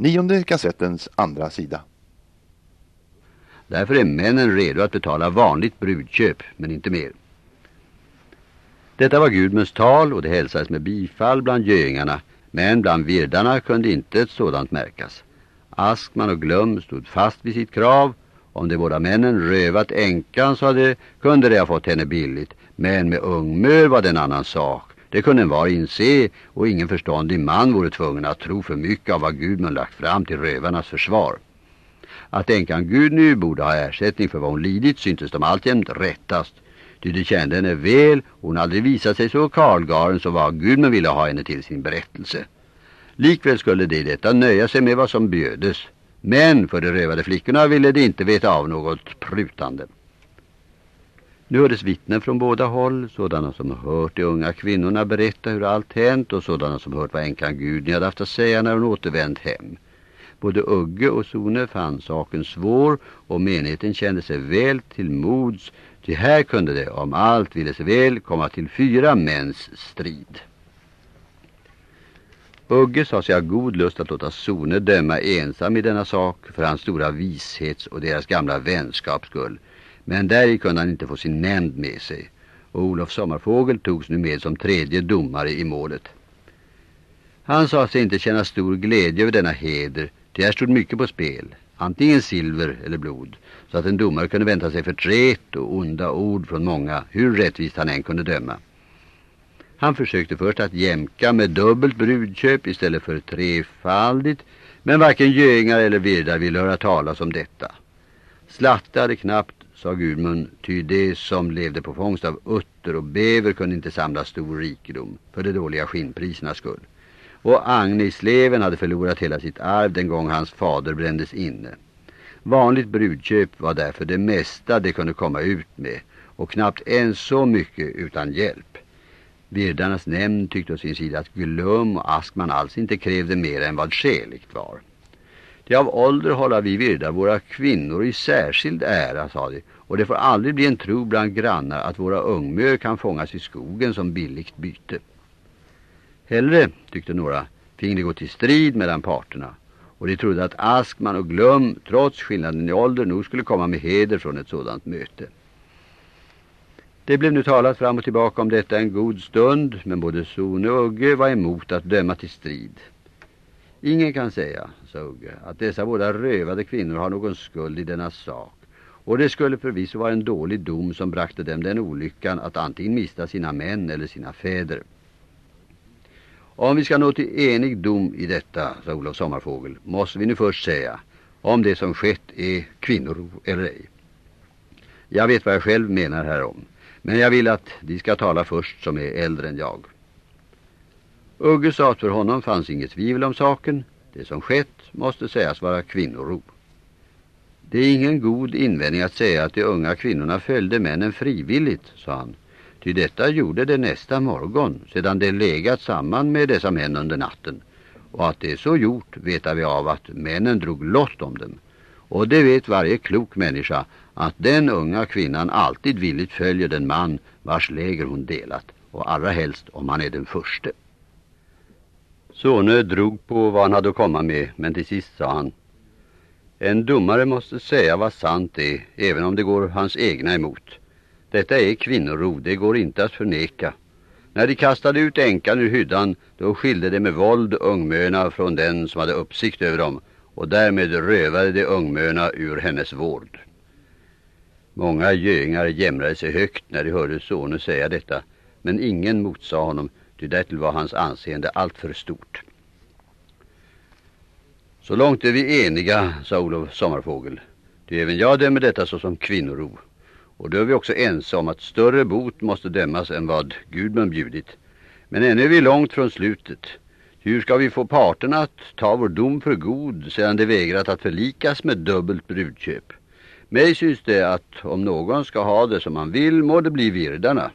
Nionde kassettens andra sida. Därför är männen redo att betala vanligt brudköp, men inte mer. Detta var Gudmunds tal och det hälsades med bifall bland göingarna, men bland virdarna kunde inte ett sådant märkas. Askman och Glöm stod fast vid sitt krav. Om de båda männen rövat änkan så hade, kunde de ha fått henne billigt, men med ungmör var det en annan sak. Det kunde en var inse och ingen förståndig man vore tvungen att tro för mycket av vad Gudmund lagt fram till rövarnas försvar. Att änkan Gud nu borde ha ersättning för vad hon lidit syntes de alltjämt rättast. Ty de kände henne väl och hon aldrig visat sig så karlgaren som vad Gudmund ville ha henne till sin berättelse. Likväl skulle de detta nöja sig med vad som bjödes. Men för de rövade flickorna ville de inte veta av något prutande. Nu hördes vittnen från båda håll, sådana som hört de unga kvinnorna berätta hur allt hänt och sådana som hört vad änkan Gudny hade haft att säga när hon återvänt hem. Både Ugge och Sone fann saken svår och menigheten kände sig väl till mods, ty här kunde det, om allt ville sig väl, komma till fyra mäns strid. Ugge sa sig ha god lust att låta Sone döma ensam i denna sak för hans stora vishets och deras gamla vänskaps skull. Men där kunde han inte få sin nämnd med sig och Olof Sommarfågel togs nu med som tredje domare i målet. Han sa sig inte känna stor glädje över denna heder, ty här stod mycket på spel, antingen silver eller blod, så att en domare kunde vänta sig förtret och onda ord från många, hur rättvist han än kunde döma. Han försökte först att jämka med dubbelt brudköp istället för trefaldigt, men varken göingar eller virdar ville höra talas om detta. Slatte hade knappt, sa Gudmund, ty de som levde på fångst av utter och bever kunde inte samla stor rikedom för de dåliga skinnprisernas skull. Och Agnisleven hade förlorat hela sitt arv den gång hans fader brändes inne. Vanligt brudköp var därför det mesta det kunde komma ut med och knappt ens så mycket utan hjälp. Virdarnas nämnd tyckte å sin sida att Glum och Askman alls inte krävde mer än vad skäligt var. Det av ålder hålla vi virdar våra kvinnor i särskild ära, sa de, och det får aldrig bli en tro bland grannar att våra ungmör kan fångas i skogen som billigt byte. Hellre, tyckte några, fick det gå till strid mellan parterna och de trodde att Askman och Glum, trots skillnaden i ålder, nog skulle komma med heder från ett sådant möte. Det blev nu talat fram och tillbaka om detta en god stund, men både Sone och Ugge var emot att döma till strid. Ingen kan säga, sa Ugge, att dessa båda rövade kvinnor har någon skuld i denna sak. Och det skulle förvisso vara en dålig dom som brakte dem den olyckan att antingen mista sina män eller sina fäder. Om vi ska nå till enig dom i detta, sa Olof Sommarfågel, måste vi nu först säga om det som skett är kvinnorov eller ej. Jag vet vad jag själv menar härom. Men jag vill att de ska tala först som är äldre än jag. Ugge sa att för honom fanns inget tvivel om saken. Det som skett måste sägas vara kvinnorov. Det är ingen god invändning att säga att de unga kvinnorna följde männen frivilligt, sa han. Ty detta gjorde det nästa morgon sedan de legat samman med dessa män under natten. Och att det är så gjort vet vi av att männen drog lott om dem. Och det vet varje klok människa att den unga kvinnan alltid villigt följer den man vars läger hon delat och allra helst om han är den förste. Sone drog på vad han hade att komma med men till sist sa han En domare måste säga vad sant är även om det går hans egna emot. Detta är kvinnoro, det går inte att förneka. När de kastade ut änkan ur hyddan då skilde de med våld ungmöna från den som hade uppsikt över dem och därmed rövade de ungmöna ur hennes vård. Många göingar jämrade sig högt när de hörde Sonö säga detta, men ingen motsade honom, ty därtill var hans anseende alltför stort. Så långt är vi eniga, sa Olof Sommarfågel. Ty även jag dömer detta såsom kvinnoro. Och då är vi också ense om att större bot måste dömas än vad Gudmund bjudit. Men ännu är vi långt från slutet. Hur ska vi få parterna att ta vår dom för god sedan de vägrat att förlikas med dubbelt brudköp? Mig syns det att om någon ska ha det som man vill må det bli virdarna.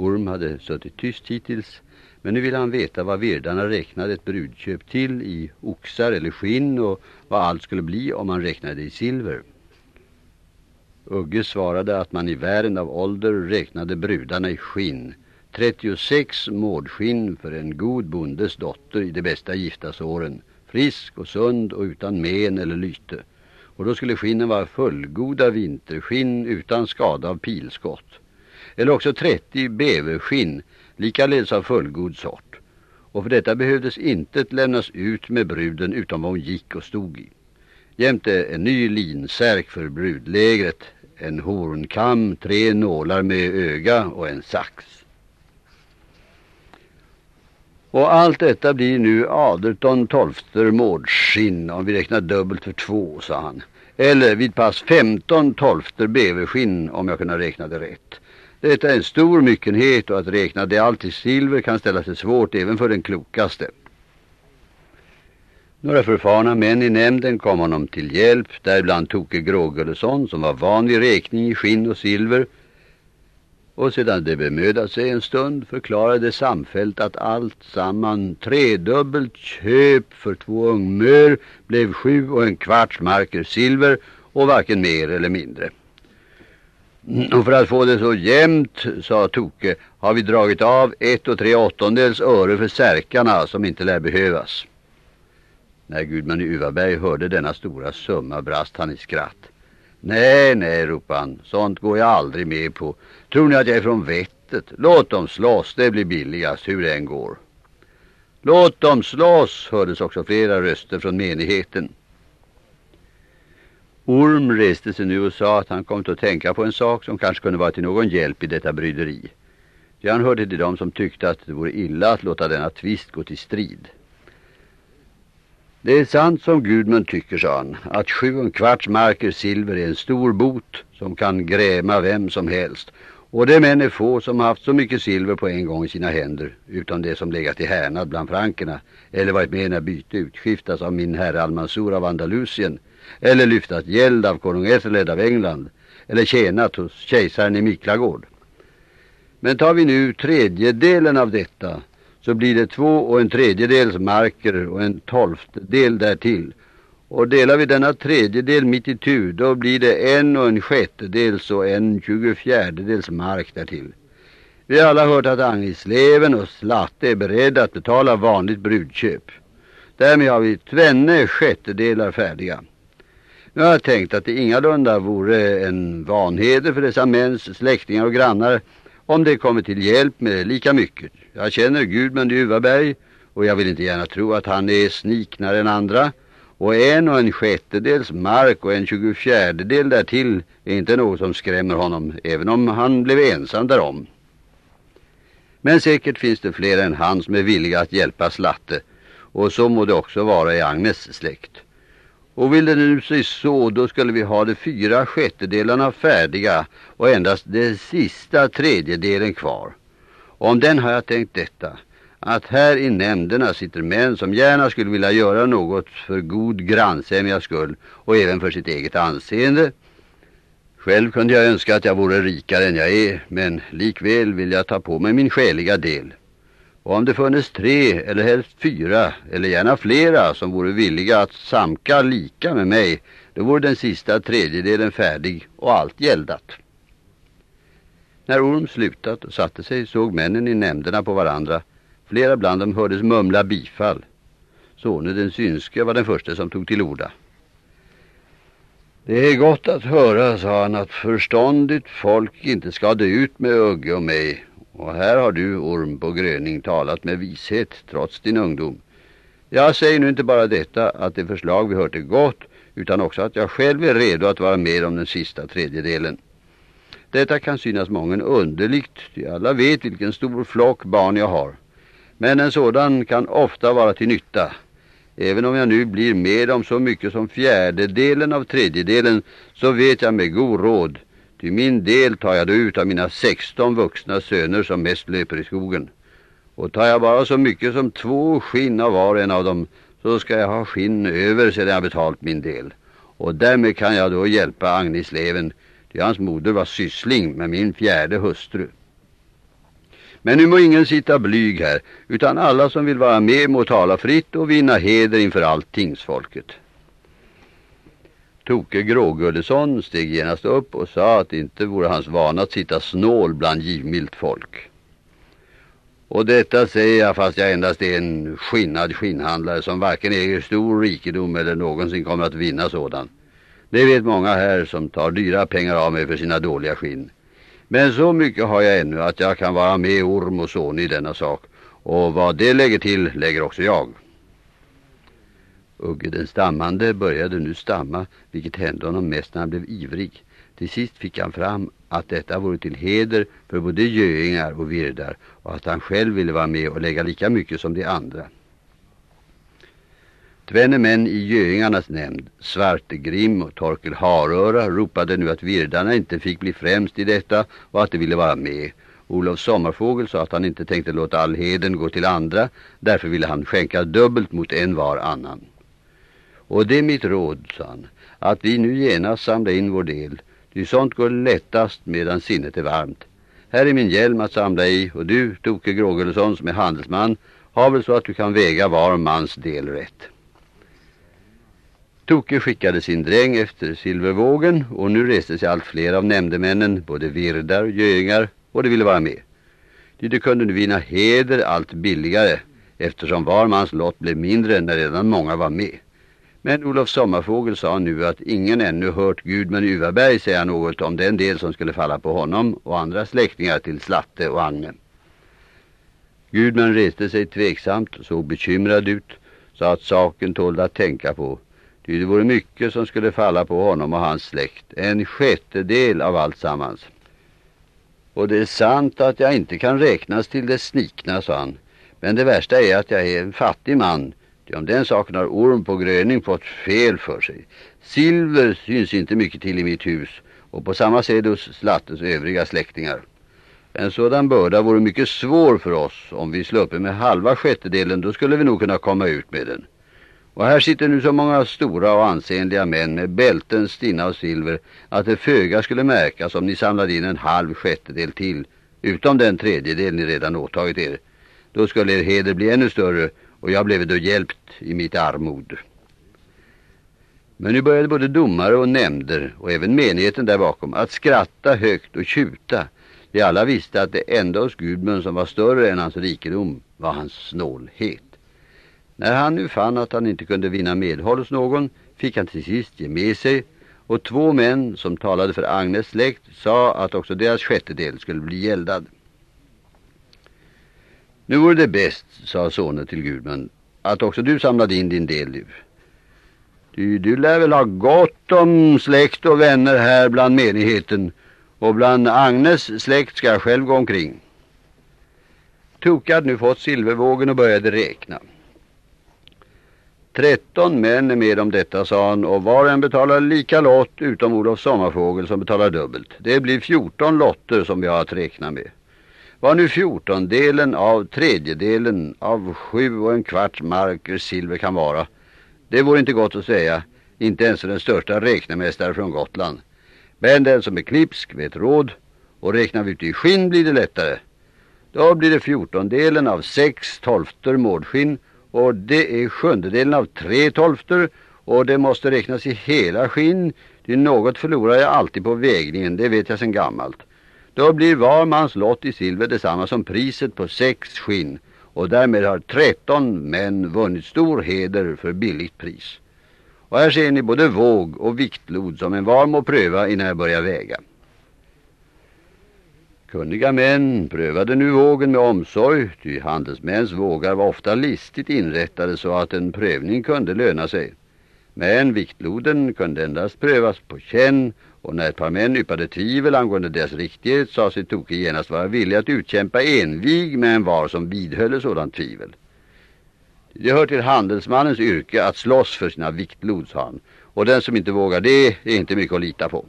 Orm hade suttit tyst hittills men nu ville han veta vad virdarna räknade ett brudköp till i oxar eller skinn och vad allt skulle bli om man räknade i silver. Ugge svarade att man i världen av ålder räknade brudarna i skinn. 36 mårdskinn för en god bondes dotter i de bästa giftasåren frisk och sund och utan men eller lyte. Och då skulle skinnen vara fullgoda vinterskinn utan skada av pilskott. Eller också 30 beverskinn, likaledes av fullgod sort. Och för detta behövdes inte lämnas ut med bruden utom vad hon gick och stod i. Jämte en ny linsärk för brudlägret, en hornkam, tre nålar med öga och en sax. Och allt detta blir nu 18 tolfter mårdskinn om vi räknar dubbelt för två, sa han. Eller vid pass 15 tolfter beverskinn om jag kunde räkna det rätt. Detta är en stor myckenhet och att räkna det allt i silver kan ställa sig svårt även för den klokaste. Några förfarna män i nämnden kom honom till hjälp, däribland Toke Grågullesson som var van vid räkning i skinn och silver- och sedan det bemödat sig en stund förklarade samfällt att allt samman tredubbelt köp för två ungmör blev sju och en kvarts marker silver och varken mer eller mindre. Mm, och för att få det så jämnt, sa Toke, har vi dragit av ett och tre åttondels öre för särkarna som inte lär behövas. När Gudman i Uvaberg hörde denna stora summa brast han i skratt. Nej, nej, ropade han. Sånt går jag aldrig med på. Tror ni att jag är från vettet? Låt dem slåss, det blir billigast hur det än går. Låt dem slåss, hördes också flera röster från menigheten. Orm reste sig nu och sa att han kom att tänka på en sak som kanske kunde vara till någon hjälp i detta bryderi. Han hörde till dem som tyckte att det vore illa att låta denna tvist gå till strid. Det är sant som Gudmund tycker, sa han, att sju och en kvarts marker silver är en stor bot som kan gräma vem som helst. Och det män är få som haft så mycket silver på en gång i sina händer, utan det som legat i härnad bland frankerna, eller varit med när byte utskiftas av min herre Almansor av Andalusien, eller lyftat gäld av konung Ethelred av England, eller tjänat hos kejsaren i Miklagård. Men tar vi nu tredjedelen av detta så blir det två och en tredjedels marker och en tolftedel därtill. Och delar vi denna tredjedel mitt i tur då blir det en och en sjättedels och en tjugofjärdedels mark därtill. Vi har alla hört att Agnisleven och Slatte är beredda att betala vanligt brudköp. Därmed har vi tvenne sjättedelar färdiga. Nu har jag tänkt att det ingalunda vore en vanheder för dessa mäns släktingar och grannar om det kommer till hjälp med lika mycket. Jag känner Gudmund i Uvaberg och jag vill inte gärna tro att han är sniknare än andra. Och en och en sjättedels mark och en tjugofjärdedel därtill är inte något som skrämmer honom, även om han blev ensam därom. Men säkert finns det fler än han som är villiga att hjälpa Slatte, och så må det också vara i Agnes släkt. Och vill det nu sig så, då skulle vi ha de fyra sjättedelarna färdiga och endast den sista tredjedelen kvar. Och om den har jag tänkt detta, att här i nämnderna sitter män som gärna skulle vilja göra något för god grannsämjas skull och även för sitt eget anseende. Själv kunde jag önska att jag vore rikare än jag är, men likväl vill jag ta på mig min skäliga del. Och om det funnits tre eller helst fyra eller gärna flera som vore villiga att samka lika med mig, då vore den sista tredjedelen färdig och allt gäldat. När Orm slutat och satte sig såg männen i nämnderna på varandra. Flera bland dem hördes mumla bifall. Sone den synske var den första som tog till orda. Det är gott att höra, sa han, att förståndigt folk inte ska dö ut med Ugge och mig. Och här har du, Orm på Gröning, talat med vishet trots din ungdom. Jag säger nu inte bara detta, att det förslag vi hört är gott, utan också att jag själv är redo att vara med om den sista tredjedelen. Detta kan synas många underligt, ty alla vet vilken stor flock barn jag har. Men en sådan kan ofta vara till nytta. Även om jag nu blir med om så mycket som fjärdedelen av tredjedelen så vet jag med god råd. Till min del tar jag då ut av mina 16 vuxna söner som mest löper i skogen. Och tar jag bara så mycket som två skinn av var en av dem så ska jag ha skinn över sedan jag betalt min del. Och därmed kan jag då hjälpa Agnes Leven Ty hans moder var syssling med min fjärde hustru. Men nu må ingen sitta blyg här, utan alla som vill vara med må tala fritt och vinna heder inför allt tingsfolket. Toke Grågullesson steg genast upp och sa att det inte vore hans vana att sitta snål bland givmilt folk. Och detta säger jag fast jag endast är en skinnad skinnhandlare som varken äger stor rikedom eller någonsin kommer att vinna sådan. Det vet många här som tar dyra pengar av mig för sina dåliga skinn. Men så mycket har jag ännu att jag kan vara med Orm och son i denna sak. Och vad det lägger till lägger också jag. Ugge den stammande började nu stamma, vilket hände honom mest när han blev ivrig. Till sist fick han fram att detta vore till heder för både göingar och virdar och att han själv ville vara med och lägga lika mycket som de andra. Tvenne män i göingarnas nämnd, Svartegrim och Torkel Haröra, ropade nu att virdarna inte fick bli främst i detta och att de ville vara med. Olof Sommarfågel sa att han inte tänkte låta all heden gå till andra, därför ville han skänka dubbelt mot en var annan. Och det är mitt råd, sa han, att vi nu genast samlar in vår del. Ty sånt går lättast medan sinnet är varmt. Här är min hjälm att samla i och du, Toke Grågullesson som är handelsman, har väl så att du kan väga var mans del rätt. Toke skickade sin dräng efter silvervågen och nu reste sig allt fler av nämndemännen, både virdar och göingar, och de ville vara med. Ty De kunde nu vinna heder allt billigare eftersom var mans lott blev mindre när redan många var med. Men Olof Sommarfågel sa nu att ingen ännu hört Gudmund Uvaberg säga något om den del som skulle falla på honom och andra släktingar till Slatte och Agne. Gudmund reste sig tveksamt och såg bekymrad ut, sa att saken tålde att tänka på. Ty det vore mycket som skulle falla på honom och hans släkt, en sjättedel av allt sammans. Och det är sant att jag inte kan räknas till det snikna, sa han. Men det värsta är att jag är en fattig man Ty om den saken har orm på gröning fått fel för sig. Silver syns inte mycket till i mitt hus och på samma sätt hos Slattes övriga släktingar. En sådan börda vore mycket svår för oss. Om vi sluppe med halva sjättedelen då skulle vi nog kunna komma ut med den. Och här sitter nu så många stora och ansenliga män med bälten stinna och silver att det föga skulle märkas om ni samlade in en halv sjättedel till utom den tredjedel ni redan åtagit er. Då skulle er heder bli ännu större och jag blev då hjälpt i mitt armod. Men nu började både domare och nämnder och även menigheten där bakom att skratta högt och tjuta. De alla visste att det enda hos Gudmund som var större än hans rikedom var hans snålhet. När han nu fann att han inte kunde vinna medhåll hos någon fick han till sist ge med sig och två män som talade för Agnes släkt sa att också deras sjättedel skulle bli gäldad. Nu vore det bäst, sa sonen till Gudmund, att också du samlade in din del nu. Du, du lär väl ha gott om släkt och vänner här bland menigheten och bland Agnes släkt ska jag själv gå omkring. Toke hade nu fått silvervågen och började räkna. Tretton män är med om detta, sa han, och var en betalar lika lott utom Olof Sommarfågel som betalar dubbelt. Det blir fjorton lotter som vi har att räkna med. Var nu fjortondelen av tredjedelen av sju och en kvarts marker silver kan vara. Det vore inte gott att säga, inte ens den största räknemästare från Gotland. Men den som är klipsk vet råd och räknar vi ut i skinn blir det lättare. Då blir det fjortondelen av sex tolfter mårdskinn och det är sjundedelen av tre tolfter och det måste räknas i hela skinn. Det något förlorar jag alltid på vägningen, det vet jag sedan gammalt. Då blir var mans lott i silver detsamma som priset på sex skinn och därmed har tretton män vunnit stor heder för billigt pris. Och här ser ni både våg och viktlod som en var må pröva innan jag börjar väga. Kunniga män prövade nu vågen med omsorg, ty handelsmäns vågar var ofta listigt inrättade så att en prövning kunde löna sig. Men viktloden kunde endast prövas på känn och när ett par män yppade tvivel angående deras riktighet sa sig Toke genast vara villig att utkämpa envig med en var som vidhöll sådant tvivel. Det hör till handelsmannens yrke att slåss för sina viktlod, sa han. Och den som inte vågar det är inte mycket att lita på.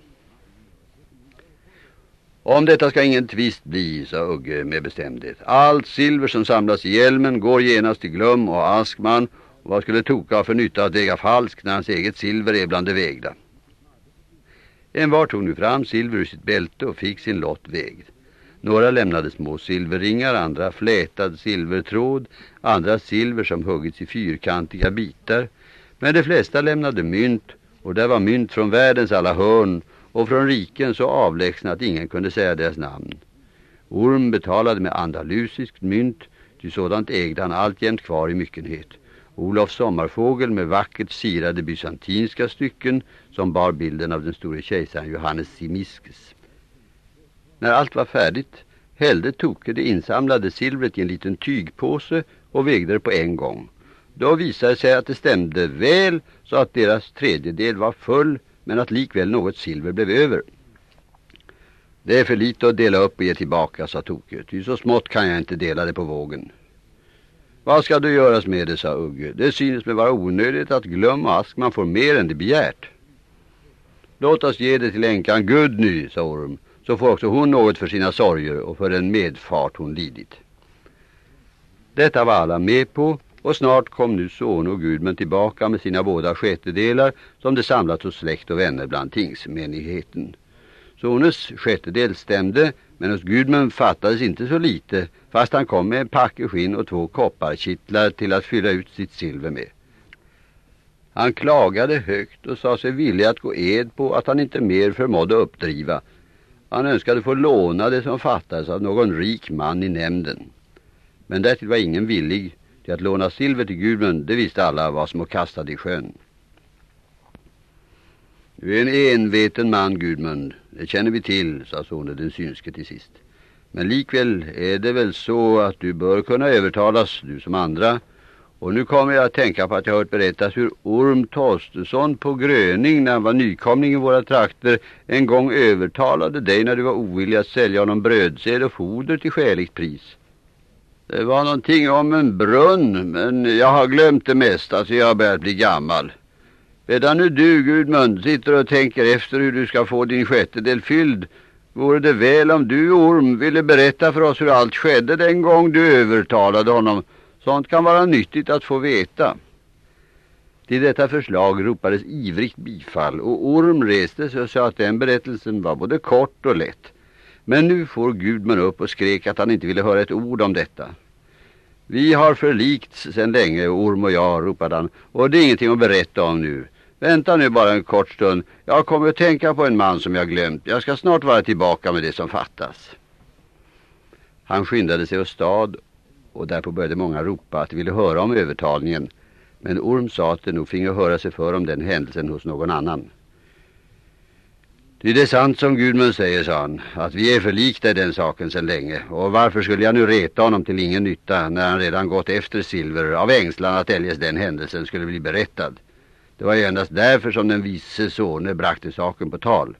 Om detta ska ingen tvist bli, sa Ugge med bestämdhet. Allt silver som samlas i hjälmen går genast till Glöm och Askman. Och vad skulle Toka ha för nytta att äga falsk när hans eget silver är bland det vägda? En var tog nu fram silver ur sitt bälte och fick sin lott vägd. Några lämnade små silverringar, andra flätad silvertråd, andra silver som huggits i fyrkantiga bitar. Men de flesta lämnade mynt och där var mynt från världens alla hörn och från riken så avlägsna att ingen kunde säga deras namn. Orm betalade med andalusiskt mynt Ty sådant ägde han alltjämt kvar i myckenhet. Olof Sommarfågel med vackert sirade bysantinska stycken som bar bilden av den store kejsaren Johannes Simiskes. När allt var färdigt hällde Toke det insamlade silvret i en liten tygpåse och vägde det på en gång. Då visade det sig att det stämde väl så att deras tredjedel var full men att likväl något silver blev över. Det är för lite att dela upp och ge tillbaka, sa Toke. Ty så smått kan jag inte dela det på vågen. Vad ska du göras med det, sa Ugge. Det synes mig vara onödigt att glömma Askman får mer än det begärt. Låt oss ge det till änkan Gudny, sa Orm. Så får också hon något för sina sorger och för den medfart hon lidit. Detta var alla med på och snart kom nu son och Gudmund tillbaka med sina båda sjättedelar som det samlat hos släkt och vänner bland tingsmenigheten. Sones sjättedel stämde men hos Gudmund fattades inte så lite fast han kom med en packe skinn och två kopparkittlar till att fylla ut sitt silver med. Han klagade högt och sa sig villig att gå ed på att han inte mer förmådde uppdriva. Han önskade få låna det som fattades av någon rik man i nämnden. Men därtill var ingen villig till att låna silver till Gudmund, det visste alla vad som att kasta i sjön. Du är en enveten man, Gudmund. Det känner vi till, sa sonen den synske till sist. Men likväl är det väl så att du bör kunna övertalas, du som andra. Och nu kommer jag att tänka på att jag hört berättas hur Orm Torstensson på Gröning när han var nykomling i våra trakter en gång övertalade dig när du var ovillig att sälja honom brödsel och foder till skäligt pris. Det var någonting om en brunn, men jag har glömt det mesta så jag har börjat bli gammal. Medan nu du, Gudmund, sitter och tänker efter hur du ska få din sjättedel fylld, vore det väl om du, Orm, ville berätta för oss hur allt skedde den gång du övertalade honom. Sånt kan vara nyttigt att få veta. Till detta förslag ropades ivrigt bifall och Orm reste sig och sa att den berättelsen var både kort och lätt. Men nu får Gudmund upp och skrek att han inte ville höra ett ord om detta. Vi har förlikts sedan länge, Orm och jag, ropade han. Och det är ingenting att berätta om nu. Vänta nu bara en kort stund. Jag kommer att tänka på en man som jag glömt. Jag ska snart vara tillbaka med det som fattas. Han skyndade sig och stad och därpå började många ropa att de ville höra om övertalningen. Men Orm sa att det nog finge höra sig för om den händelsen hos någon annan. Det är sant som Gudmund säger, sa han, att vi är förlikta i den saken sedan länge. Och varför skulle jag nu reta honom till ingen nytta när han redan gått efter Silver av ängslan att eljest den händelsen skulle bli berättad? Det var ju endast därför som den vise sone brakte saken på tal.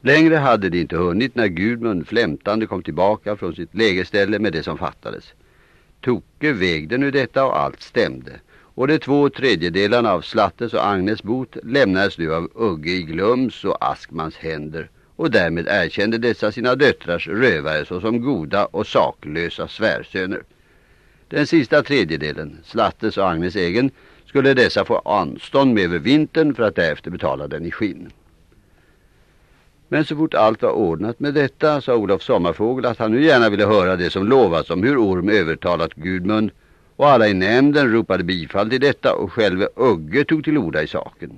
Längre hade det inte hunnit när Gudmund flämtande kom tillbaka från sitt lägerställe med det som fattades. Toke vägde nu detta och allt stämde och de två tredjedelarna av Slattes och Agnes bot lämnades nu av Ugge i Glums och Askmans händer och därmed erkände dessa sina döttrars rövare såsom goda och saklösa svärsöner. Den sista tredjedelen, Slattes och Agnes egen, skulle dessa få anstånd med över vintern för att därefter betala den i skinn. Men så fort allt var ordnat med detta sa Olof Sommarfågel att han nu gärna ville höra det som lovats om hur Orm övertalat Gudmund och alla i nämnden ropade bifall till detta och själve Ugge tog till orda i saken.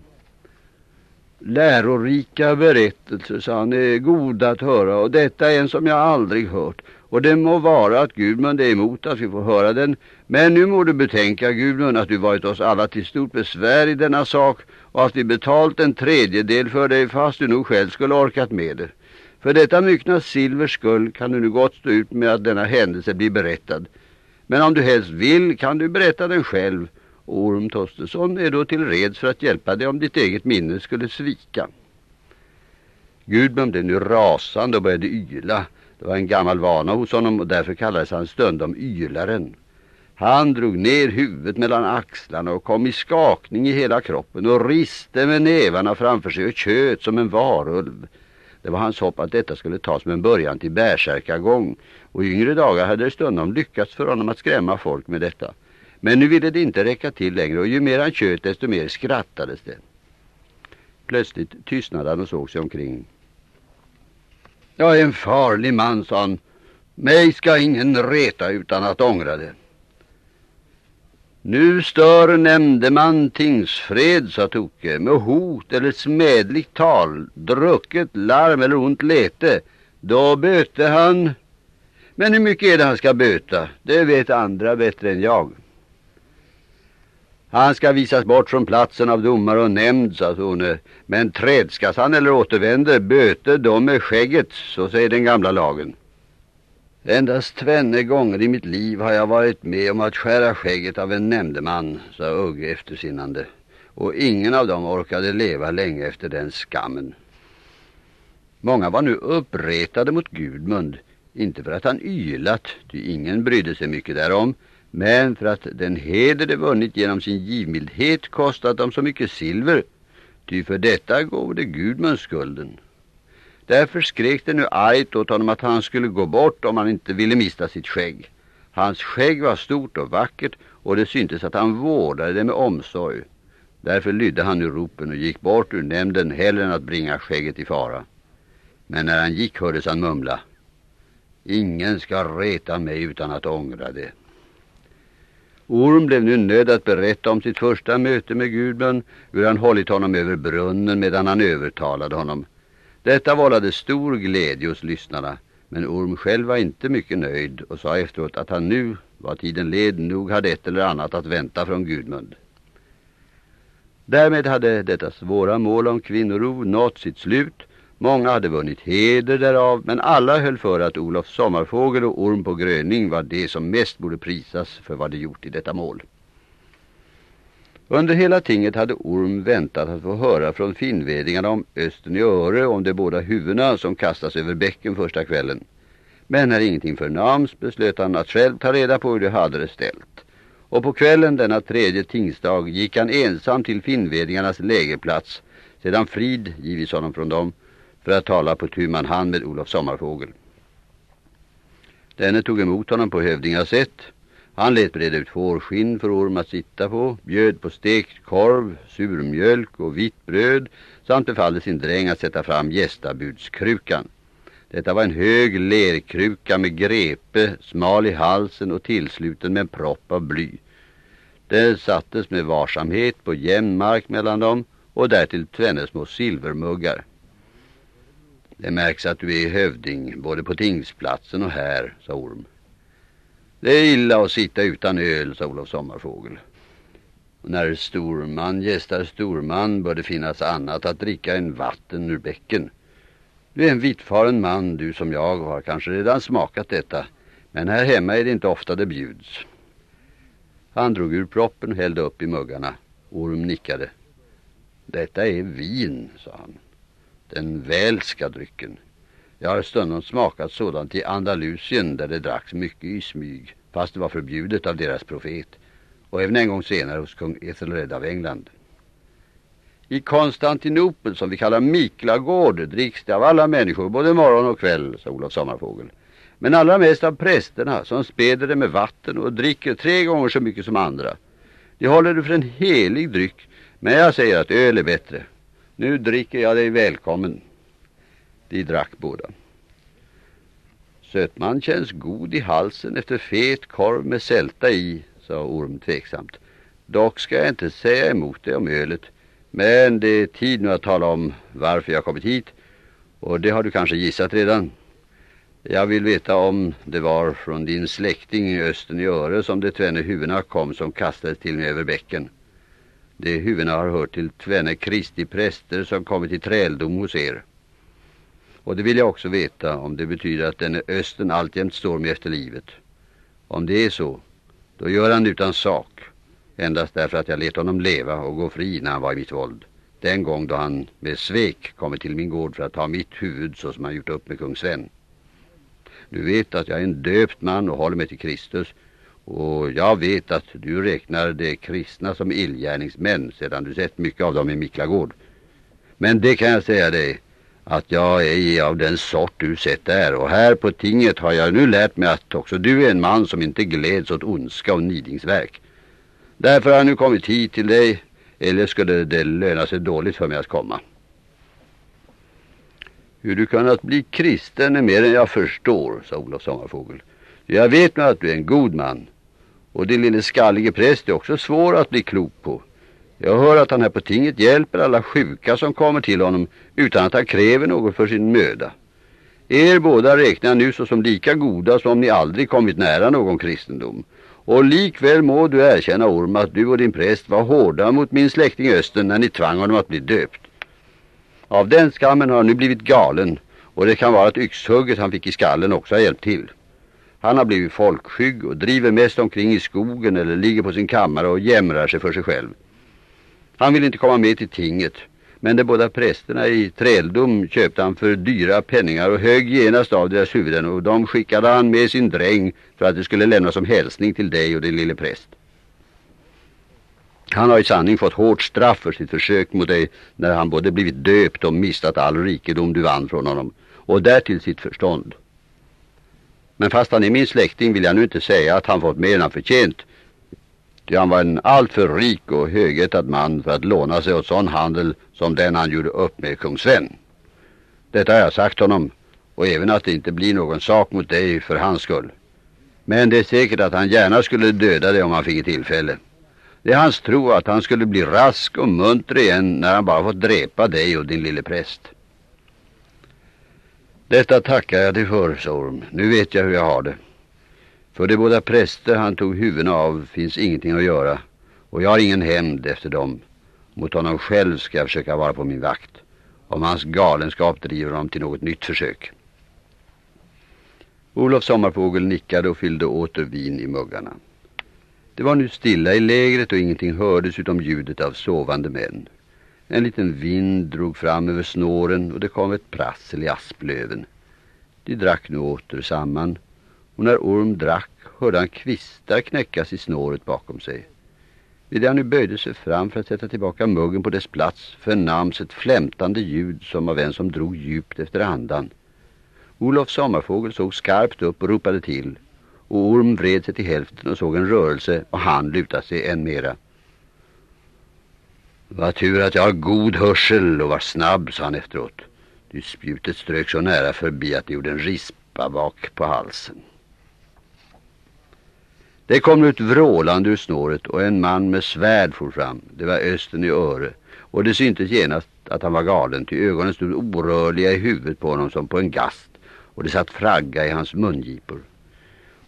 Lärorika berättelser, sa han, är goda att höra och detta är en som jag aldrig hört. Och det må vara att Gudmund är emot att vi får höra den, men nu må du betänka Gudmund att du varit oss alla till stort besvär i denna sak och att vi betalt en tredjedel för dig fast du nog själv skulle orkat med det. För detta myckna silvers skull kan du nu gott stå ut med att denna händelse blir berättad. Men om du helst vill kan du berätta den själv. Orm Tostesson är då till reds för att hjälpa dig om ditt eget minne skulle svika. Gudmund blev nu rasande och började yla. Det var en gammal vana hos honom och därför kallades han stundom ylaren. Han drog ner huvudet mellan axlarna och kom i skakning i hela kroppen och riste med nävarna framför sig och tjöt som en varulv. Det var hans hopp att detta skulle tas som en början till bärsärkagång och i yngre dagar hade det stundom lyckats för honom att skrämma folk med detta. Men nu ville det inte räcka till längre och ju mer han tjöt desto mer skrattades det. Plötsligt tystnade han och såg sig omkring. Jag är en farlig man, sa han. Mig ska ingen reta utan att ångra det. Nu stör nämndeman tingsfred, sa Toke, med hot eller smedligt tal, drucket larm eller ont lete. Då böte han... Men hur mycket är det han ska böta? Det vet andra bättre än jag. Han ska visas bort från platsen av domare och nämnd, sa hon. Men trädskas han eller återvänder, böter de med skägget, så säger den gamla lagen. Endast tvenne gånger i mitt liv har jag varit med om att skära skägget av en nämndeman, sa Ugge eftersinnande. Och ingen av dem orkade leva länge efter den skammen. Många var nu uppretade mot Gudmund, inte för att han ylat, ty ingen brydde sig mycket därom, men för att den heder de vunnit genom sin givmildhet kostat dem så mycket silver, ty för detta gav det Gudmund skulden. Därför skrek det nu argt åt honom att han skulle gå bort om han inte ville mista sitt skägg. Hans skägg var stort och vackert och det syntes att han vårdade det med omsorg. Därför lydde han nu ropen och gick bort ur nämnden hellre än att bringa skägget i fara. Men när han gick hördes han mumla. Ingen ska reta mig utan att ångra det. Orm blev nu nödd att berätta om sitt första möte med Gudmund, hur han hållit honom över brunnen medan han övertalade honom. Detta vållade stor glädje hos lyssnarna, men Orm själv var inte mycket nöjd och sa efteråt att han nu, vad tiden led, nog hade ett eller annat att vänta från Gudmund. Därmed hade detta svåra mål om kvinnorov nått sitt slut. Många hade vunnit heder därav, men alla höll för att Olof Sommarfågel och Orm på Gröning var det som mest borde prisas för vad de gjort i detta mål. Under hela tinget hade Orm väntat att få höra från finvedingarna om Östen i Öre om de båda huvudena som kastas över bäcken första kvällen. Men när ingenting förnams beslöt han att själv ta reda på hur de hade det ställt. Och på kvällen denna tredje tingsdag gick han ensam till finvedingarnas lägerplats sedan frid givits honom från dem för att tala på tuman hand med Olof Sommarfågel. Denne tog emot honom på hövdingasätt han lät breda ut fårskinn för Orm att sitta på, bjöd på stekt korv, surmjölk och vitt bröd samt befallde sin dräng att sätta fram gästabudskrukan. Detta var en hög lerkruka med grepe, smal i halsen och tillsluten med en propp av bly. Den sattes med varsamhet på jämn mark mellan dem och därtill tvenne små silvermuggar. Det märks att du är hövding både på tingsplatsen och här, sa Orm. Det är illa att sitta utan öl, sa Olof Sommarfågel. Och när storman gästar storman bör det finnas annat att dricka än vatten ur bäcken. Du är en vittfaren man, du som jag har kanske redan smakat detta. Men här hemma är det inte ofta det bjuds. Han drog ur proppen och hällde upp i muggarna. Orm nickade. Detta är vin, sa han. Den välska drycken. Jag har stundom smakat sådant i Andalusien där det dracks mycket i smyg, fast det var förbjudet av deras profet. Och även en gång senare hos kung Ethelred av England. I Konstantinopel, som vi kallar Miklagård, dricks det av alla människor, både morgon och kväll, sa Olof Sommarfågel. Men allra mest av prästerna, som speder det med vatten och dricker tre gånger så mycket som andra. De håller det för en helig dryck, men jag säger att öl är bättre. Nu dricker jag dig välkommen. De drack båda. Sötman känns god i halsen efter fet korv med sälta i, sa Orm tveksamt. Dock ska jag inte säga emot dig om ölet. Men det är tid nu att tala om varför jag kommit hit. Och det har du kanske gissat redan. Jag vill veta om det var från din släkting i östen i Öre som de tvenne huvudena kom som kastades till mig över bäcken. De huvudena har hört till tvenne kristi präster som kommit i träldom hos er. Och det vill jag också veta om det betyder att den östen alltjämt står mig efter livet. Om det är så, då gör han utan sak. Endast därför att jag let honom leva och gå fri när han var i mitt våld. Den gång då han med svek kommit till min gård för att ta mitt huvud så som han gjort upp med kung Sven. Du vet att jag är en döpt man och håller mig till Kristus. Och jag vet att du räknar de kristna som illgärningsmän sedan du sett mycket av dem i Miklagård. Men det kan jag säga dig att jag är av den sort du sett där och här på tinget har jag nu lärt mig att också du är en man som inte gläds åt ondska och nidingsverk. Därför har jag nu kommit hit till dig, eller skulle det löna sig dåligt för mig att komma. Hur du kunnat bli kristen är mer än jag förstår, sa Olof Sommarfågel. Jag vet nu att du är en god man, och din lille skallige präst är också svår att bli klok på. Jag hör att han här på tinget hjälper alla sjuka som kommer till honom utan att han kräver något för sin möda. Er båda räknar jag nu såsom lika goda som om ni aldrig kommit nära någon kristendom. Och likväl må du erkänna Orm att du och din präst var hårda mot min släkting Östen när ni tvang honom att bli döpt. Av den skammen har han nu blivit galen och det kan vara att yxhugget han fick i skallen också har hjälpt till. Han har blivit folkskygg och driver mest omkring i skogen eller ligger på sin kammare och jämrar sig för sig själv. Han vill inte komma med till tinget men de båda prästerna i träldom köpte han för dyra penningar och högg genast av deras huvuden och de skickade han med sin dräng för att det skulle lämnas som hälsning till dig och din lille präst. Han har i sanning fått hårt straff för sitt försök mot dig när han både blivit döpt och mistat all rikedom du vann från honom och därtill sitt förstånd. Men fast han är min släkting vill jag nu inte säga att han fått mer än han förtjänt. Ty han var en alltför rik och högättad man för att låna sig åt sån handel som den han gjorde upp med kung Sven. Detta har jag sagt honom och även att det inte blir någon sak mot dig för hans skull. Men det är säkert att han gärna skulle döda dig om han fick tillfälle. Det är hans tro att han skulle bli rask och munter igen när han bara fått dräpa dig och din lille präst. Detta tackar jag dig för, Sorm. Nu vet jag hur jag har det. För de båda präster han tog huvudena av finns ingenting att göra. Och jag har ingen hämnd efter dem. Mot honom själv ska jag försöka vara på min vakt. Om hans galenskap driver honom till något nytt försök. Olof Sommarfågel nickade och fyllde åter vin i muggarna. Det var nu stilla i lägret och ingenting hördes utom ljudet av sovande män. En liten vind drog fram över snåren och det kom ett prassel i asplöven. De drack nu åter samman och när Orm drack hörde han kvistar knäckas i snåret bakom sig. Vid det han nu böjde sig fram för att sätta tillbaka muggen på dess plats förnams ett flämtande ljud som av en som drog djupt efter andan. Olof Sommarfågel såg skarpt upp och ropade till och Orm vred sig till hälften och såg en rörelse och han lutade sig än mera. Vad tur att jag har god hörsel och var snabb, sa han efteråt. Du spjutet strök så nära förbi att det gjorde en rispa bak på halsen. Det kom ut vrålande ur snåret och en man med svärd for fram. Det var östen i öre och det syntes genast att han var galen till ögonen stod orörliga i huvudet på honom som på en gast och det satt fragga i hans mungipor.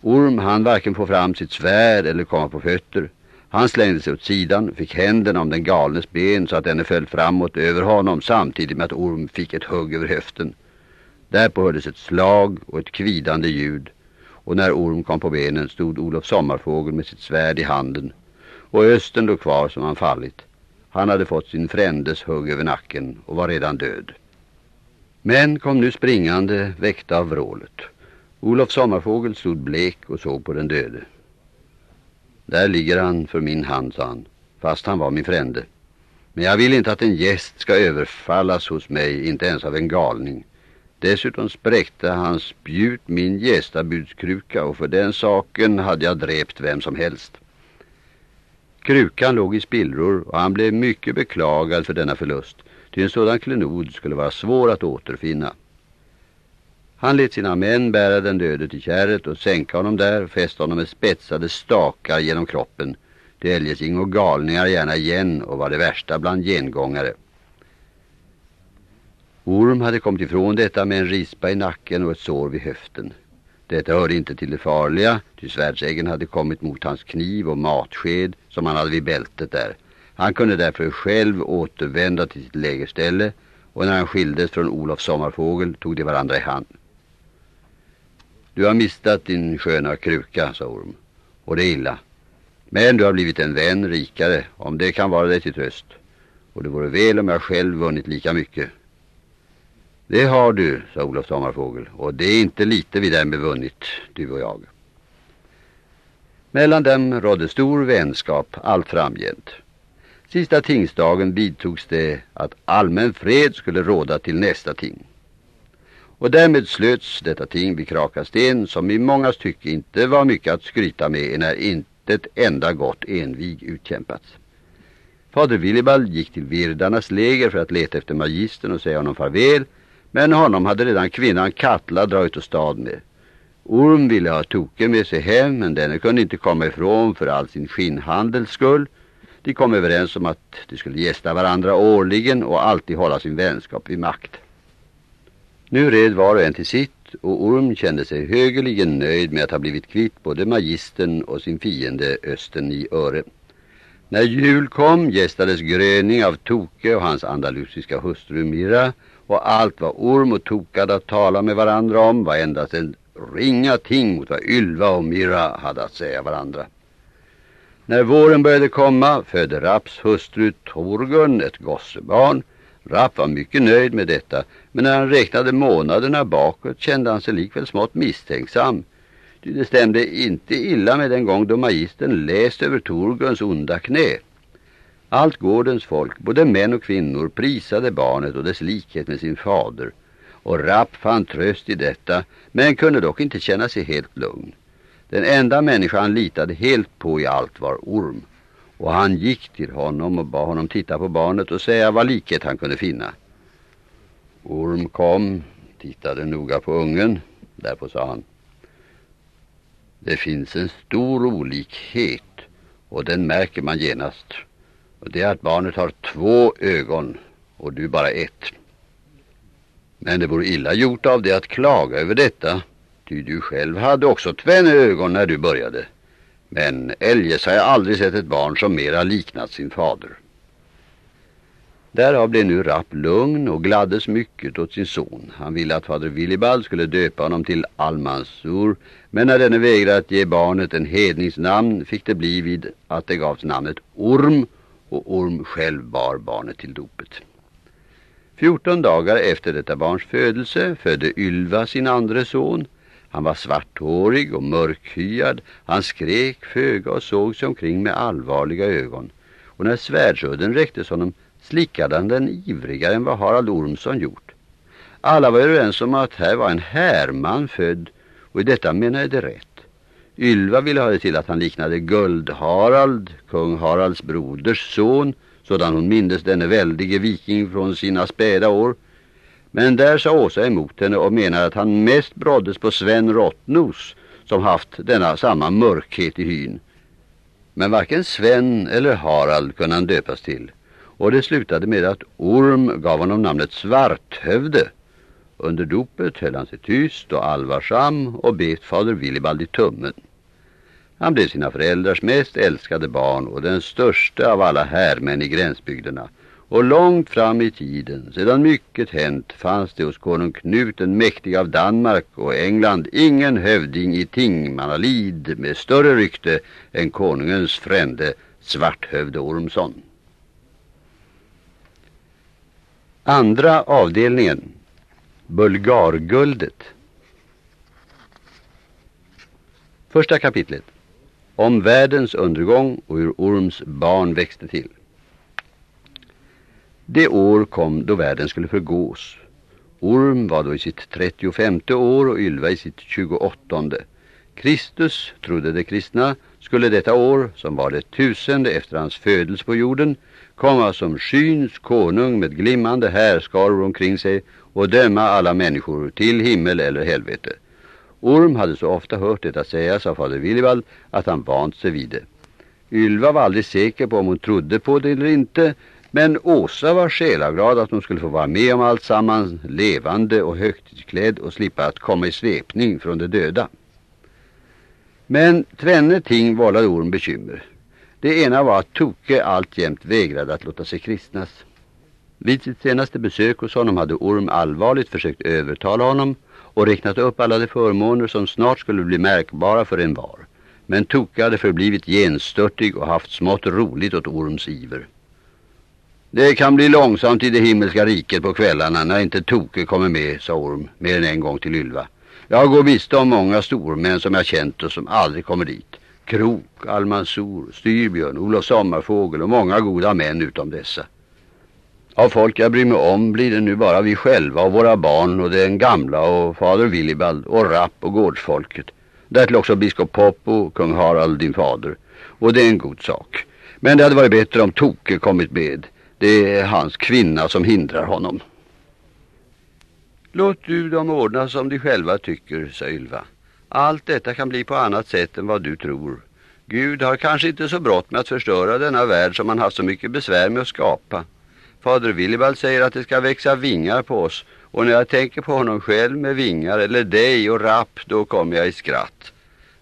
Orm han varken få fram sitt svärd eller komma på fötter. Han slängde sig åt sidan, fick händerna om den galnes ben så att denne föll framåt över honom samtidigt med att Orm fick ett hugg över höften. Därpå hördes ett slag och ett kvidande ljud och när Orm kom på benen stod Olof Sommarfågel med sitt svärd i handen och Östen låg kvar som han fallit. Han hade fått sin frändes hugg över nacken och var redan död. Men kom nu springande väckta av vrålet. Olof Sommarfågel stod blek och såg på den döde. Där ligger han för min hand, sa han, fast han var min frände. Men jag vill inte att en gäst ska överfallas hos mig, inte ens av en galning. Dessutom spräckte hans spjut min gästabudskruka och för den saken hade jag dräpt vem som helst. Krukan låg i spillror och han blev mycket beklagad för denna förlust, ty en sådan klenod skulle vara svår att återfinna. Han lät sina män bära den döde till kärret och sänka honom där och fästa honom med spetsade stakar genom kroppen. Det eljest ingår galningar gärna igen och var det värsta bland gengångare. Orm hade kommit ifrån detta med en rispa i nacken och ett sår vid höften. Detta hörde inte till det farliga, ty svärdsäggen hade kommit mot hans kniv och matsked som han hade vid bältet där. Han kunde därför själv återvända till sitt lägerställe och när han skildes från Olof Sommarfågel tog de varandra i hand. Du har mistat din sköna kruka, sa Orm. Och det är illa. Men du har blivit en vän rikare, om det kan vara dig till tröst. Och det vore väl om jag själv vunnit lika mycket. Det har du, sa Olof Sommarfågel. Och det är inte lite vi därmed vunnit, du och jag. Mellan dem rådde stor vänskap allt framgent. Sista tingsdagen vidtogs det att allmän fred skulle råda till nästa ting. Och därmed slöts detta ting vid Krakasten som i mångas tycke inte var mycket att skryta med när inte ett enda gott envig utkämpats. Fader Willibald gick till Virdarnas läger för att leta efter magistern och säga honom farväl men honom hade redan kvinnan Katla dragit och stad med. Orm ville ha Toke med sig hem men denne kunde inte komma ifrån för all sin skinnhandels skull. De kom överens om att de skulle gästa varandra årligen och alltid hålla sin vänskap vid makt. Nu red var och en till sitt och Orm kände sig högeligen nöjd med att ha blivit kvitt både magistern och sin fiende Östen i Öre. När jul kom gästades Gröning av Toke och hans andalusiska hustru Mira och allt vad Orm och Toke hade att tala med varandra om var endast en ringa ting mot vad Ylva och Mira hade att säga varandra. När våren började komma födde Rapps hustru Torgun ett gossebarn. Rapp var mycket nöjd med detta, men när han räknade månaderna bakåt kände han sig likväl smått misstänksam. Det stämde inte illa med den gång då magistern läst över Torguns onda knä. Allt gårdens folk, både män och kvinnor, prisade barnet och dess likhet med sin fader. Och Rapp fann tröst i detta, men kunde dock inte känna sig helt lugn. Den enda människa han litade helt på i allt var Orm. Och han gick till honom och bad honom titta på barnet och säga vad likhet han kunde finna. Orm kom, tittade noga på ungen. Därpå sa han. Det finns en stor olikhet och den märker man genast. Och det är att barnet har två ögon och du bara ett. Men det vore illa gjort av det att klaga över detta. Ty du själv hade också tvenne ögon när du började. Men eljest har jag aldrig sett ett barn som mera liknat sin fader. Därav blev nu Rapp lugn och gladdes mycket åt sin son. Han ville att fader Willibald skulle döpa honom till Almansur, men när denne vägrade att ge barnet en hedningsnamn fick det bli vid att det gavs namnet Orm och Orm själv bar barnet till dopet. 14 dagar efter detta barns födelse födde Ylva sin andra son. Han var svarthårig och mörkhyad. Han skrek, föga och såg sig omkring med allvarliga ögon. Och när svärdsudden räcktes honom slickade han den ivrigare än vad Harald Ormsson gjort. Alla var överens om att här var en härman född och i detta menade det rätt. Ylva ville ha det till att han liknade Guld-Harald, kung Haralds broders son, sådan hon mindes denne väldige viking från sina späda år. Men där sa Åsa emot henne och menade att han mest bråddes på Sven Rottnos som haft denna samma mörkhet i hyn. Men varken Sven eller Harald kunde han döpas till och det slutade med att Orm gav honom namnet Svarthövde. Under dopet höll han sig tyst och allvarsam och bet fader Willibald i tummen. Han blev sina föräldrars mest älskade barn och den största av alla härmän i gränsbygderna. Och långt fram i tiden, sedan mycket hänt, fanns det hos konung Knut den mäktig av Danmark och England ingen hövding i Tingmanalid med större rykte än konungens frände Svarthövde Ormsson. Andra avdelningen. Bulgarguldet. Första kapitlet. Om världens undergång och hur Orms barn växte till. Det år kom då världen skulle förgås. Orm var då i sitt 35 år och Ylva i sitt 28. Kristus, trodde de kristna, skulle detta år, som var det tusende efter hans födelse på jorden, komma som skyns konung med glimmande härskaror omkring sig och döma alla människor till himmel eller helvete. Orm hade så ofta hört detta sägas av fader Willibald att han vant sig vid det. Ylva var aldrig säker på om hon trodde på det eller inte, men Åsa var själaglad att hon skulle få vara med om allt sammans levande och högtidsklädd och slippa att komma i svepning från de döda. Men tvenne ting vållade Orm bekymmer. Det ena var att Toke alltjämt vägrade att låta sig kristnas. Vid sitt senaste besök hos honom hade Orm allvarligt försökt övertala honom och räknat upp alla de förmåner som snart skulle bli märkbara för en var. Men Toke hade förblivit genstörtig och haft smått roligt åt Orms iver. Det kan bli långsamt i det himmelska riket på kvällarna när inte Toke kommer med, sa Orm mer än en gång till Ylva. Jag går miste om många stormän som jag känt och som aldrig kommer dit. Krok, Almansor, Styrbjörn, Olof Sommarfågel och många goda män utom dessa. Av folk jag bryr mig om blir det nu bara vi själva och våra barn och den gamla och fader Willibald och Rapp och gårdsfolket. Därtill också biskop Popp och kung Harald din fader. Och det är en god sak. Men det hade varit bättre om Toke kommit med. Det är hans kvinna som hindrar honom. Låt du dem ordna som de själva tycker, sa Ylva. Allt detta kan bli på annat sätt än vad du tror. Gud har kanske inte så brått med att förstöra denna värld som han haft så mycket besvär med att skapa. Fader Willibald säger att det ska växa vingar på oss Och när jag tänker på honom själv med vingar eller dig och rapp, då kommer jag i skratt.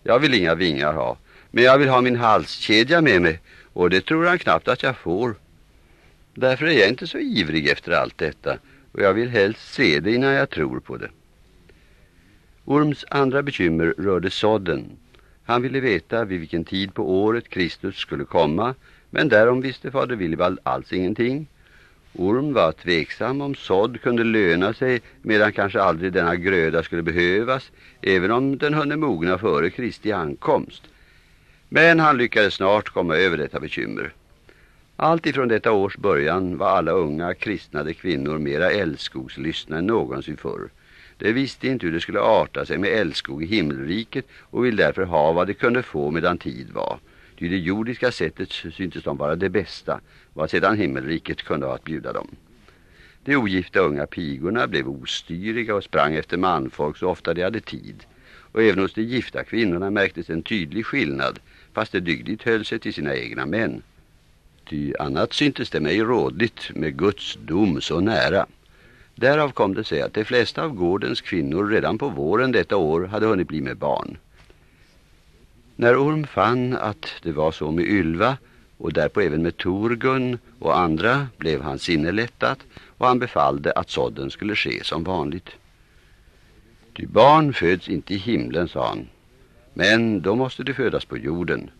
Jag vill inga vingar ha, men jag vill ha min halskedja med mig och det tror han knappt att jag får. Därför är jag inte så ivrig efter allt detta och jag vill helst se det innan jag tror på det. Orms andra bekymmer rörde sådden. Han ville veta vid vilken tid på året Kristus skulle komma, men därom visste fader Willibald alls ingenting. Orm var tveksam om sådd kunde löna sig medan kanske aldrig denna gröda skulle behövas, även om den hunde mogna före Kristi ankomst. Men han lyckades snart komma över detta bekymmer. Allt ifrån detta års början var alla unga kristnade kvinnor mera älskogslystna än någonsin förr. De visste inte hur det skulle arta sig med älskog i himmelriket och vill därför ha vad de kunde få medan tid var. Ty det jordiska sättet syntes de vara det bästa, vad sedan himmelriket kunde ha att bjuda dem. De ogifta unga pigorna blev ostyriga och sprang efter manfolk så ofta de hade tid. Och även hos de gifta kvinnorna märktes en tydlig skillnad, fast de dygdigt höll sig till sina egna män. Ty annat syntes det mig rådligt med Guds dom så nära. Därav kom det sig att de flesta av gårdens kvinnor redan på våren detta år hade hunnit bli med barn. När Orm fann att det var så med Ylva och därpå även med Torgun och andra blev hans sinne lättat och han befallde att sådden skulle ske som vanligt. Ty barn föds inte i himlen, sa han, men då måste de födas på jorden.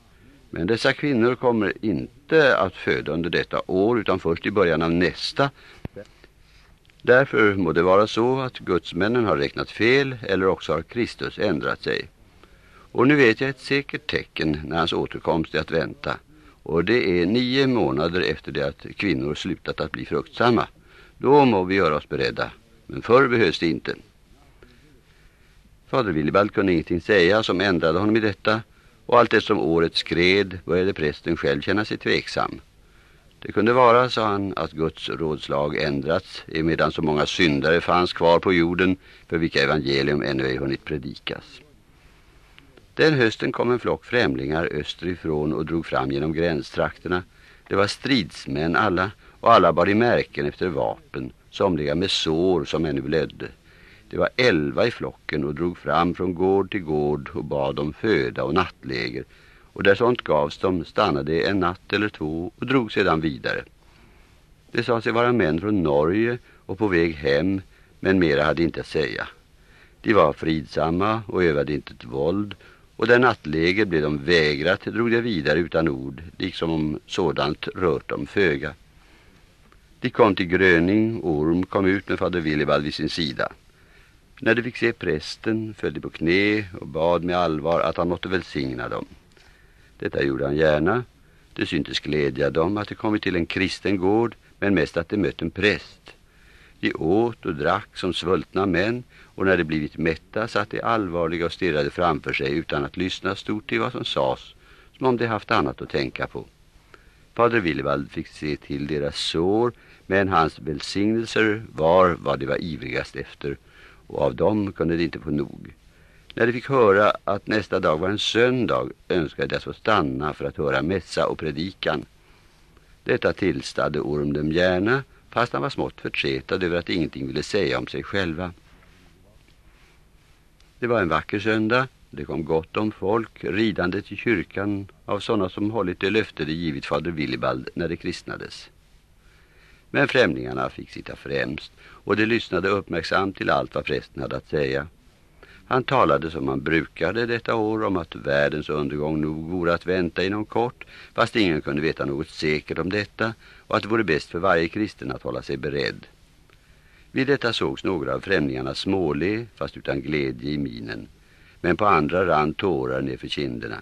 Men dessa kvinnor kommer inte att föda under detta år utan först i början av nästa. Därför må det vara så att gudsmännen har räknat fel eller också har Kristus ändrat sig. Och nu vet jag ett säkert tecken när hans återkomst är att vänta. Och det är nio månader efter det att kvinnor slutat att bli fruktsamma. Då må vi göra oss beredda, men förr behövs det inte. Fader Willibald kunde ingenting säga som ändrade honom i detta och allt det som året skred började prästen själv känna sig tveksam. Det kunde vara, sa han, att Guds rådslag ändrats medan så många syndare fanns kvar på jorden för vilka evangelium ännu ej hunnit predikas. Den hösten kom en flock främlingar österifrån och drog fram genom gränstrakterna. Det var stridsmän alla och alla bar i märken efter vapen, somliga med sår som ännu blödde. Det var elva i flocken och drog fram från gård till gård och bad om föda och nattläger. Och där sånt gavs de stannade en natt eller två och drog sedan vidare. Det sa sig vara män från Norge och på väg hem, men mera hade inte att säga. De var fridsamma och övade inte ett våld och där nattläger blev de vägrat drog de vidare utan ord, liksom om sådant rört dem föga. De kom till Gröning, och Orm kom ut med fader Willibald vid sin sida. När de fick se prästen föll de på knä och bad med allvar att han måtte välsigna dem. Detta gjorde han gärna. Det syntes glädja dem att de kommit till en kristen gård, men mest att de mött en präst. De åt och drack som svultna män och när de blivit mätta satt de allvarliga och stirrade framför sig utan att lyssna stort till vad som sades, som om de haft annat att tänka på. Fader Willevald fick se till deras sår, men hans välsignelser var vad de var ivrigast efter och av dem kunde de inte få nog. När de fick höra att nästa dag var en söndag önskade de att få stanna för att höra mässa och predikan. Detta tillstade Orm dem gärna, fast han var smått förtretad över att ingenting ville säga om sig själva. Det var en vacker söndag. Det kom gott om folk ridande till kyrkan av sådana som hållit det löfte de givit fader Willibald när det kristnades. Men främlingarna fick sitta främst och de lyssnade uppmärksamt till allt vad prästen hade att säga. Han talade som han brukade detta år om att världens undergång nog vore att vänta inom kort, fast ingen kunde veta något säkert om detta och att det vore bäst för varje kristen att hålla sig beredd. Vid detta sågs några av främlingarna småle, fast utan glädje i minen. Men på andra rann tårar ner för kinderna.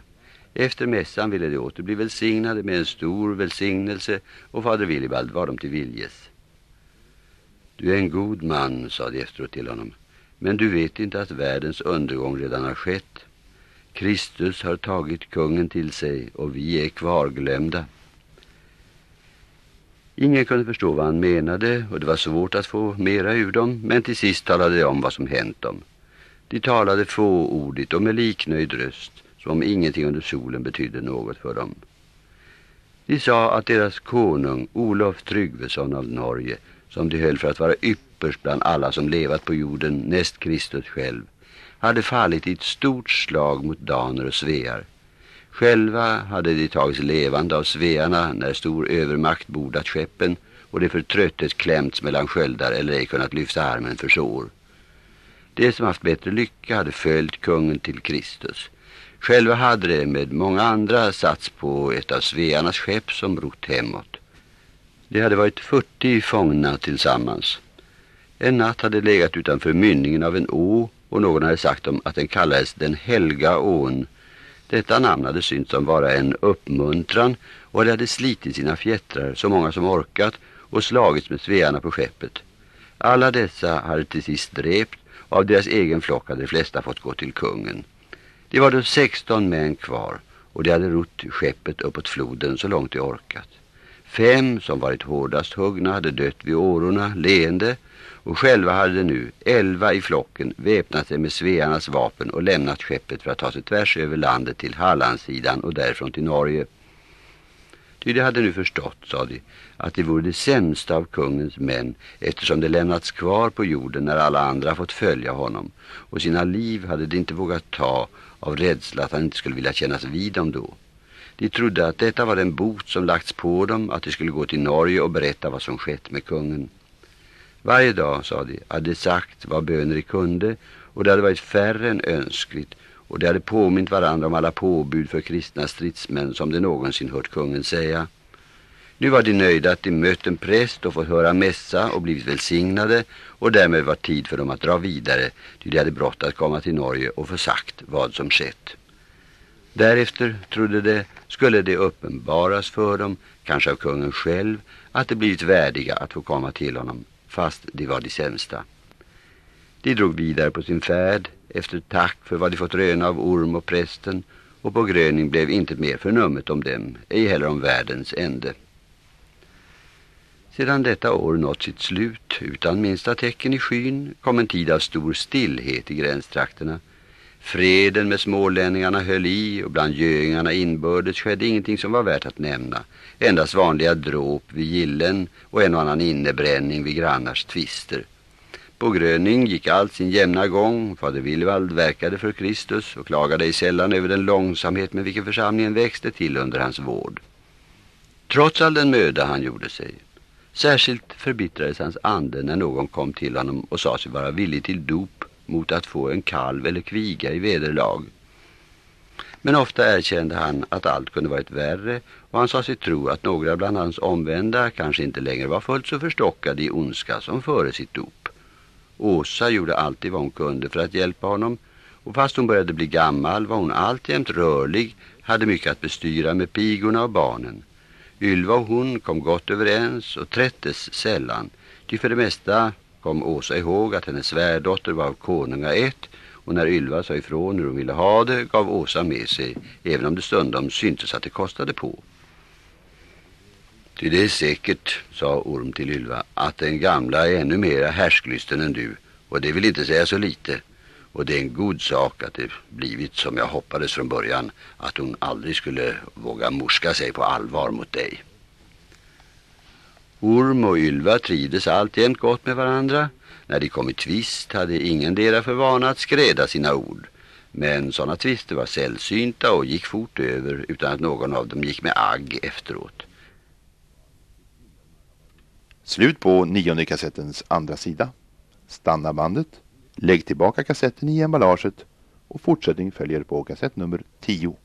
Efter mässan ville de åter bli välsignade med en stor välsignelse och fader Willibald var dem till viljes. Du är en god man, sa de efteråt till honom. Men du vet inte att världens undergång redan har skett. Kristus har tagit kungen till sig och vi är kvarglömda. Ingen kunde förstå vad han menade och det var svårt att få mera ur dem, men till sist talade de om vad som hänt dem. De talade fåordigt och med liknöjd röst, som om ingenting under solen betydde något för dem. De sa att deras konung, Olof Tryggvesson av Norge, som de höll för att vara ypperst bland alla som levat på jorden näst Kristus själv, hade fallit i ett stort slag mot daner och svear. Själva hade de tagits levande av svearna när stor övermakt bordat skeppen och de för trötthet klämts mellan sköldar eller ej kunnat lyfta armen för sår. De som haft bättre lycka hade följt kungen till Kristus. Själva hade de med många andra satts på ett av svearnas skepp som rott hemåt. De hade varit 40 fångna tillsammans. En natt hade legat utanför mynningen av en å och någon hade sagt dem att den kallades den helga ån. Detta namn hade synts som vara en uppmuntran och de hade slitit sina fjättrar så många som orkat och slagits med svearna på skeppet. Alla dessa hade till sist drept och av deras egen flock hade de flesta fått gå till kungen. Det var då 16 män kvar och de hade rott skeppet uppåt floden så långt de orkat. Fem som varit hårdast huggna hade dött vid årorna, leende och själva hade nu elva i flocken väpnat sig med svearnas vapen och lämnat skeppet för att ta sig tvärs över landet till Hallandsidan och därifrån till Norge. Ty de hade nu förstått, sa de, att det vore det sämsta av kungens män eftersom de lämnats kvar på jorden när alla andra fått följa honom och sina liv hade de inte vågat ta av rädsla att han inte skulle vilja kännas vid dem då. De trodde att detta var den bot som lagts på dem, att de skulle gå till Norge och berätta vad som skett med kungen. Varje dag, sa de, hade de sagt vad böner de kunde och det hade varit färre än önskligt och de hade påmint varandra om alla påbud för kristna stridsmän som de någonsin hört kungen säga. Nu var de nöjda att de mött en präst och fått höra mässa och blivit välsignade och därmed var tid för dem att dra vidare till de hade brått att komma till Norge och få sagt vad som skett. Därefter trodde de skulle det uppenbaras för dem, kanske av kungen själv, att de blivit värdiga att få komma till honom, fast de var de sämsta. De drog vidare på sin färd efter tack för vad de fått röna av orm och prästen och på gröning blev inte mer förnummet om dem, ej heller om världens ände. Sedan detta år nått sitt slut utan minsta tecken i skyn kom en tid av stor stillhet i gränstrakterna. Freden med smålänningarna höll i och bland göingarna inbördes skedde ingenting som var värt att nämna. Endast vanliga dråp vid gillen och en och annan innebränning vid grannars tvister. På Gröning gick allt sin jämna gång. Fader Willewald verkade för Kristus och klagade i sällan över den långsamhet med vilken församlingen växte till under hans vård. Trots all den möda han gjorde sig Särskilt förbittrades hans ande när någon kom till honom och sa sig vara villig till dop mot att få en kalv eller kviga i vederlag. Men ofta erkände han att allt kunde varit värre och han sa sig tro att några bland hans omvända kanske inte längre var fullt så förstockade i ondska som före sitt dop. Åsa gjorde alltid vad hon kunde för att hjälpa honom och fast hon började bli gammal var hon alltjämt rörlig, hade mycket att bestyra med pigorna och barnen. Ylva och hon kom gott överens och trättes sällan. Ty för det mesta kom Åsa ihåg att hennes svärdotter var av konunga ett och när Ylva sa ifrån hur hon ville ha det gav Åsa med sig även om det stundom syntes att det kostade på. Ty det är säkert, sa Orm till Ylva, att den gamla är ännu mer härsklysten än du och det vill inte säga så lite. Och det är en god sak att det blivit som jag hoppades från början att hon aldrig skulle våga morska sig på allvar mot dig. Orm och Ylva trivdes alltjämt gott med varandra. När de kom i tvist hade ingen deras för vana att skräda sina ord. Men sådana tvister var sällsynta och gick fort över utan att någon av dem gick med agg efteråt. Slut på nionde kassettens andra sida. Stanna bandet. Lägg tillbaka kassetten i emballaget och fortsättning följer på kassett nummer 10.